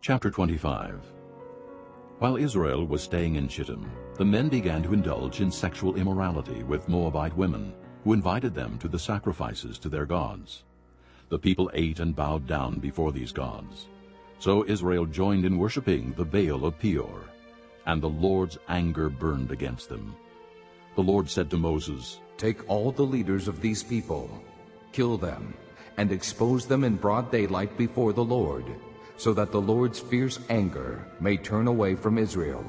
Chapter 25 While Israel was staying in Shittim, the men began to indulge in sexual immorality with Moabite women, who invited them to the sacrifices to their gods. The people ate and bowed down before these gods. So Israel joined in worshipping the Baal of Peor, and the Lord's anger burned against them. The Lord said to Moses, Take all the leaders of these people, kill them, and expose them in broad daylight before the Lord, so that the Lord's fierce anger may turn away from Israel.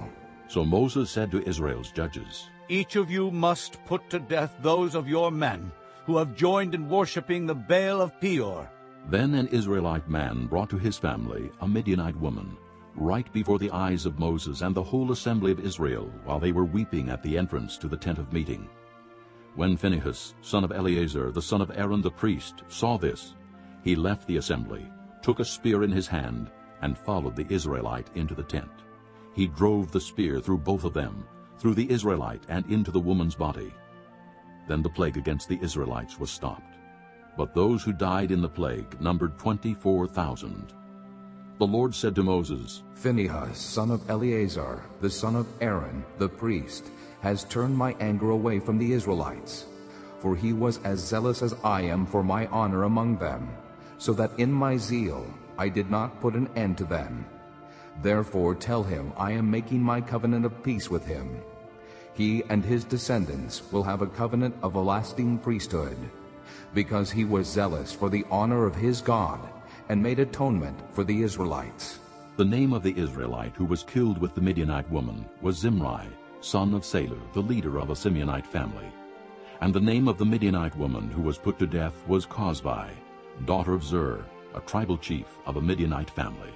So Moses said to Israel's judges, Each of you must put to death those of your men who have joined in worshipping the Baal of Peor. Then an Israelite man brought to his family a Midianite woman, right before the eyes of Moses and the whole assembly of Israel, while they were weeping at the entrance to the tent of meeting. When Phinehas, son of Eleazar, the son of Aaron the priest, saw this, he left the assembly, took a spear in his hand, and followed the Israelite into the tent. He drove the spear through both of them, through the Israelite and into the woman's body. Then the plague against the Israelites was stopped. But those who died in the plague numbered twenty-four thousand. The Lord said to Moses, Phinehas, son of Eleazar, the son of Aaron, the priest, has turned my anger away from the Israelites. For he was as zealous as I am for my honor among them, so that in my zeal I did not put an end to them. Therefore tell him I am making my covenant of peace with him. He and his descendants will have a covenant of a lasting priesthood, because he was zealous for the honor of his God and made atonement for the Israelites. The name of the Israelite who was killed with the Midianite woman was Zimri, son of Salu, the leader of a Simeonite family. And the name of the Midianite woman who was put to death was Cozbi, daughter of Zur, a tribal chief of a Midianite family.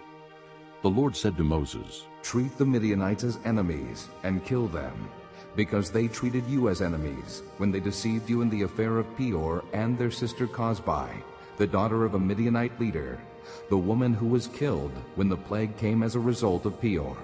The Lord said to Moses, Treat the Midianites as enemies and kill them, because they treated you as enemies when they deceived you in the affair of Peor and their sister Cozbi, the daughter of a Midianite leader, the woman who was killed when the plague came as a result of Peor.